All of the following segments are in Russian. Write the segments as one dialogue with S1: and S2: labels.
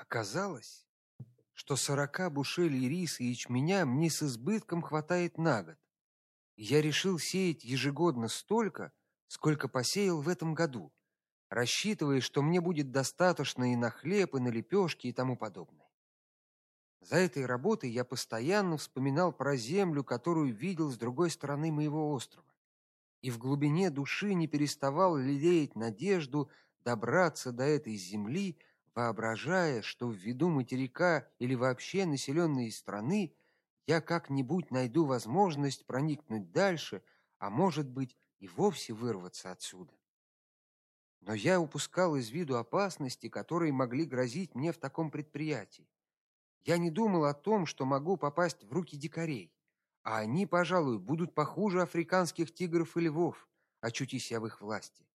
S1: Оказалось, что сорока бушелей риса и ячменя мне с избытком хватает на год. Я решил сеять ежегодно столько, сколько посеял в этом году, рассчитывая, что мне будет достаточно и на хлеб, и на лепешки и тому подобное. За этой работой я постоянно вспоминал про землю, которую видел с другой стороны моего острова, и в глубине души не переставал лелеять надежду добраться до этой земли, воображая, что в виду материка или вообще населенной страны я как-нибудь найду возможность проникнуть дальше, а может быть, и вовсе вырваться отсюда. Но я упускал из виду опасности, которые могли грозить мне в таком предприятии. Я не думал о том, что могу попасть в руки дикарей, а они, пожалуй, будут похуже африканских тигров и львов, очутись я в их власти.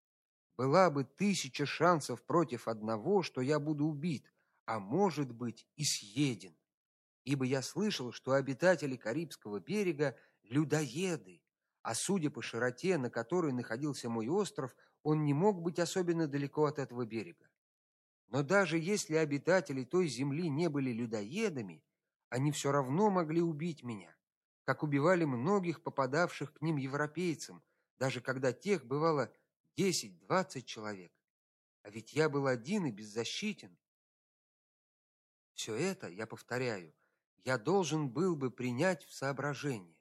S1: Была бы тысяча шансов против одного, что я буду убит, а может быть и съеден. Ибо я слышал, что обитатели Карибского берега людоеды, а судя по широте, на которой находился мой остров, он не мог быть особенно далеко от этого берега. Но даже если обитатели той земли не были людоедами, они все равно могли убить меня, как убивали многих попадавших к ним европейцам, даже когда тех бывало 10-20 человек. А ведь я был один и беззащитен. Все это, я повторяю, я должен был бы принять в соображение.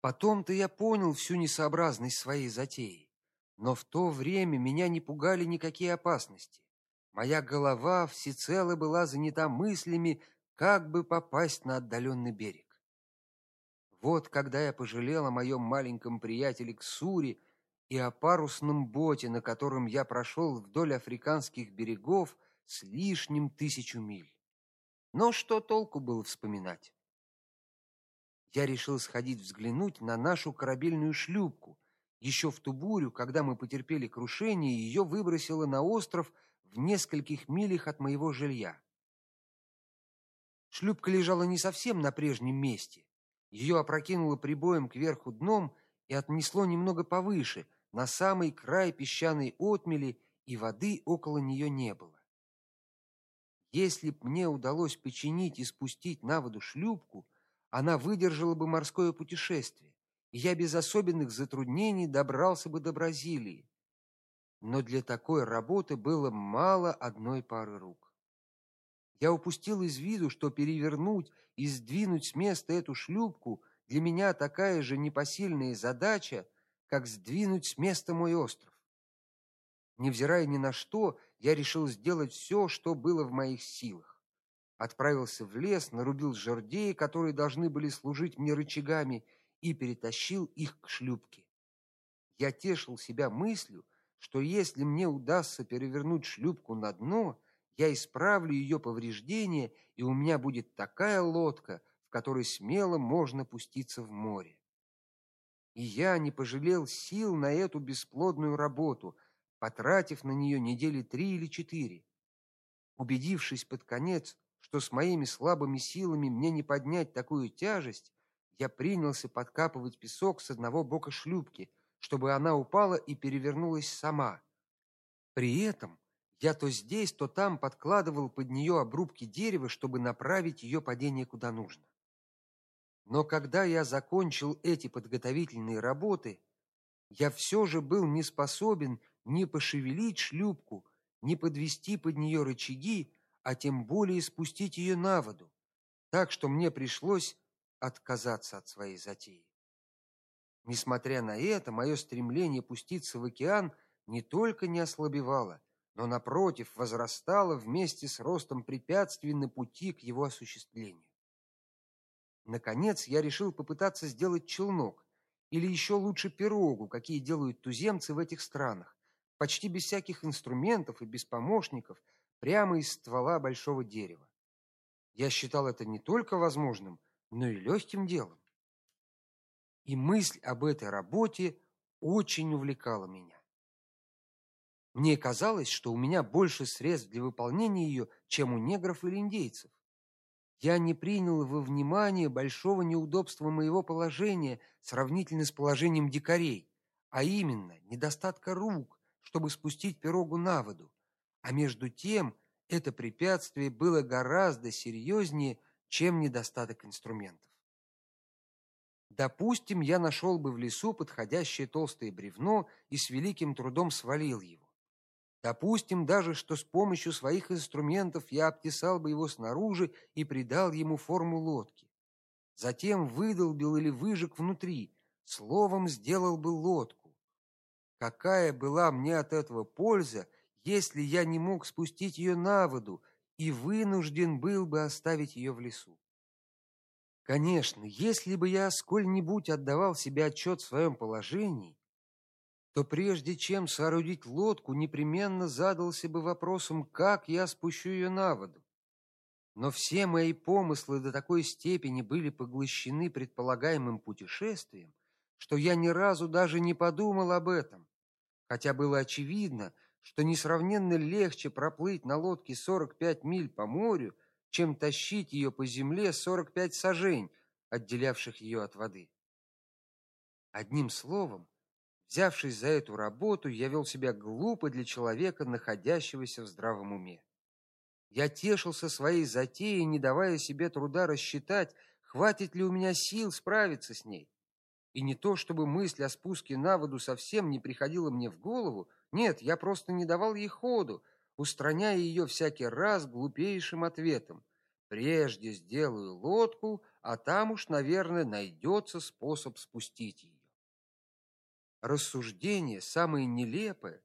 S1: Потом-то я понял всю несообразность своей затеи, но в то время меня не пугали никакие опасности. Моя голова всецело была занята мыслями, как бы попасть на отдаленный берег. Вот когда я пожалел о моем маленьком приятеле Ксури и о парусном боте, на котором я прошел вдоль африканских берегов с лишним тысячу миль. Но что толку было вспоминать? я решил сходить взглянуть на нашу корабельную шлюпку. Еще в ту бурю, когда мы потерпели крушение, ее выбросило на остров в нескольких милях от моего жилья. Шлюпка лежала не совсем на прежнем месте. Ее опрокинуло прибоем кверху дном и отнесло немного повыше, на самый край песчаной отмели, и воды около нее не было. Если б мне удалось починить и спустить на воду шлюпку, она выдержала бы морское путешествие, и я без особенных затруднений добрался бы до Бразилии. Но для такой работы было мало одной пары рук. Я упустил из виду, что перевернуть и сдвинуть с места эту шлюпку для меня такая же непосильная задача, как сдвинуть с места мой остров. Невзирая ни на что, я решил сделать все, что было в моих силах отправился в лес, нарубил жердей, которые должны были служить мне рычагами, и перетащил их к шлюпке. Я тешил себя мыслью, что если мне удастся перевернуть шлюпку на дно, я исправлю ее повреждения, и у меня будет такая лодка, в которой смело можно пуститься в море. И я не пожалел сил на эту бесплодную работу, потратив на нее недели три или четыре. Убедившись под конец, что с моими слабыми силами мне не поднять такую тяжесть, я принялся подкапывать песок с одного бока шлюпки, чтобы она упала и перевернулась сама. При этом я то здесь, то там подкладывал под нее обрубки дерева, чтобы направить ее падение куда нужно. Но когда я закончил эти подготовительные работы, я все же был не способен ни пошевелить шлюпку, ни подвести под нее рычаги, а тем более спустить ее на воду, так что мне пришлось отказаться от своей затеи. Несмотря на это, мое стремление пуститься в океан не только не ослабевало, но напротив возрастало вместе с ростом препятствий на пути к его осуществлению. Наконец, я решил попытаться сделать челнок, или еще лучше пирогу, какие делают туземцы в этих странах, почти без всяких инструментов и без помощников, прямо из ствола большого дерева. Я считал это не только возможным, но и легким делом. И мысль об этой работе очень увлекала меня. Мне казалось, что у меня больше средств для выполнения ее, чем у негров или индейцев. Я не принял во внимание большого неудобства моего положения сравнительно с положением дикарей, а именно недостатка рук, чтобы спустить пирогу на воду, а между тем это препятствие было гораздо серьезнее, чем недостаток инструментов. Допустим, я нашел бы в лесу подходящее толстое бревно и с великим трудом свалил его. Допустим даже, что с помощью своих инструментов я обтесал бы его снаружи и придал ему форму лодки. Затем выдолбил или выжег внутри, словом сделал бы лодку. Какая была мне от этого польза, если я не мог спустить ее на воду и вынужден был бы оставить ее в лесу? Конечно, если бы я сколь-нибудь отдавал себе отчет в своем положении, то прежде чем соорудить лодку, непременно задался бы вопросом, как я спущу ее на воду. Но все мои помыслы до такой степени были поглощены предполагаемым путешествием, что я ни разу даже не подумал об этом, хотя было очевидно, что несравненно легче проплыть на лодке 45 миль по морю, чем тащить ее по земле 45 сажень, отделявших ее от воды. Одним словом, взявшись за эту работу, я вел себя глупо для человека, находящегося в здравом уме. Я тешился своей затеей, не давая себе труда рассчитать, хватит ли у меня сил справиться с ней. И не то, чтобы мысль о спуске на воду совсем не приходила мне в голову, нет, я просто не давал ей ходу, устраняя ее всякий раз глупейшим ответом: прежде сделаю лодку, а там уж, наверное, найдется способ спустить ее. Рассуждение самое нелепое,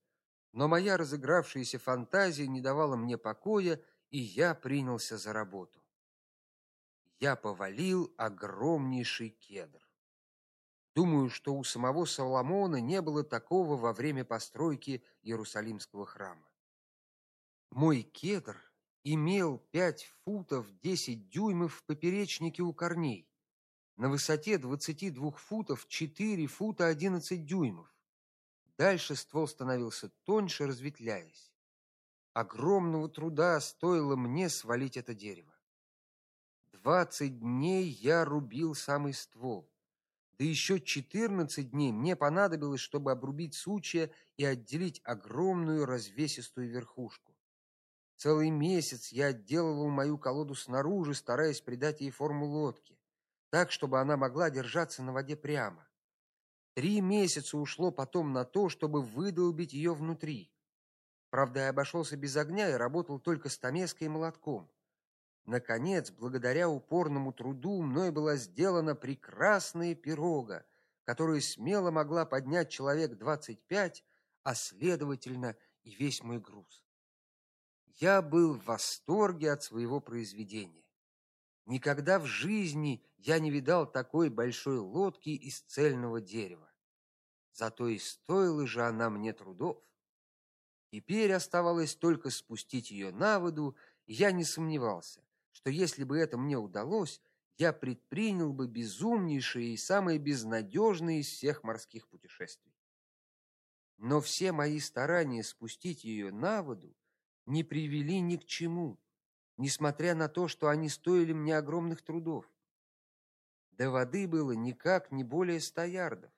S1: но моя разыгравшаяся фантазия не давала мне покоя, и я принялся за работу. Я повалил огромнейший кедр. Думаю, что у самого Соломона не было такого во время постройки Иерусалимского храма. Мой кедр имел 5 футов 10 дюймов в поперечнике у корней, на высоте 22 футов 4 фута 11 дюймов. Дальше ствол становился тоньше, разветвляясь. Огромного труда стоило мне свалить это дерево. Двадцать дней я рубил самый ствол. Да еще 14 дней мне понадобилось, чтобы обрубить сучья и отделить огромную развесистую верхушку. Целый месяц я отделывал мою колоду снаружи, стараясь придать ей форму лодки, так чтобы она могла держаться на воде прямо. Три месяца ушло потом на то, чтобы выдолбить ее внутри. Правда, я обошелся без огня и работал только стамеской и молотком. Наконец, благодаря упорному труду, мной была сделана прекрасная пирога, которую смело могла поднять человек двадцать пять, а следовательно и весь мой груз. Я был в восторге от своего произведения. Никогда в жизни я не видал такой большой лодки из цельного дерева. Зато и стоила же она мне трудов. Теперь оставалось только спустить ее на воду, и я не сомневался, что если бы это мне удалось, я предпринял бы безумнейшее и самое безнадежное из всех морских путешествий. Но все мои старания спустить ее на воду не привели ни к чему, несмотря на то, что они стоили мне огромных трудов. До воды было никак не более ста ярдов.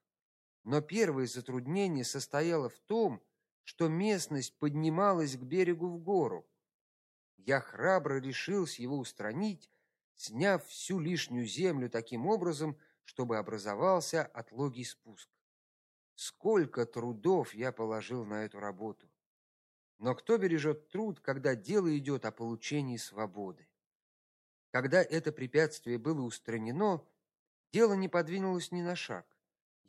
S1: Но первое затруднение состояло в том, что местность поднималась к берегу в гору, я храбро решился его устранить, сняв всю лишнюю землю таким образом, чтобы образовался отлогий спуск. Сколько трудов я положил на эту работу. Но кто бережет труд, когда дело идет о получении свободы? Когда это препятствие было устранено, дело не подвинулось ни на шаг.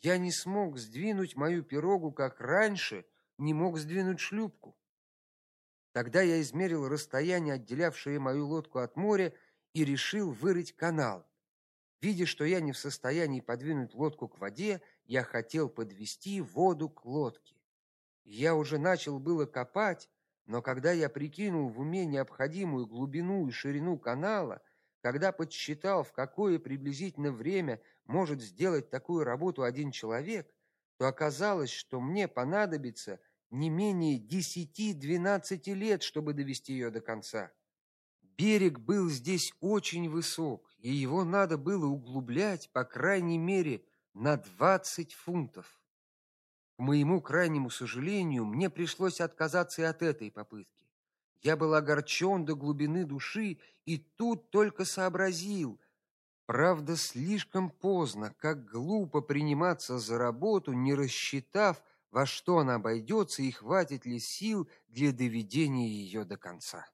S1: Я не смог сдвинуть мою пирогу, как раньше не мог сдвинуть шлюпку. Тогда я измерил расстояние, отделявшее мою лодку от моря, и решил вырыть канал. Видя, что я не в состоянии подвинуть лодку к воде, я хотел подвести воду к лодке. Я уже начал было копать, но когда я прикинул в уме необходимую глубину и ширину канала, когда подсчитал, в какое приблизительно время может сделать такую работу один человек, то оказалось, что мне понадобится не менее десяти-двенадцати лет, чтобы довести ее до конца. Берег был здесь очень высок, и его надо было углублять по крайней мере на двадцать фунтов. К моему крайнему сожалению, мне пришлось отказаться и от этой попытки. Я был огорчен до глубины души и тут только сообразил, правда, слишком поздно, как глупо приниматься за работу, не рассчитав, во что она обойдется и хватит ли сил для доведения ее до конца.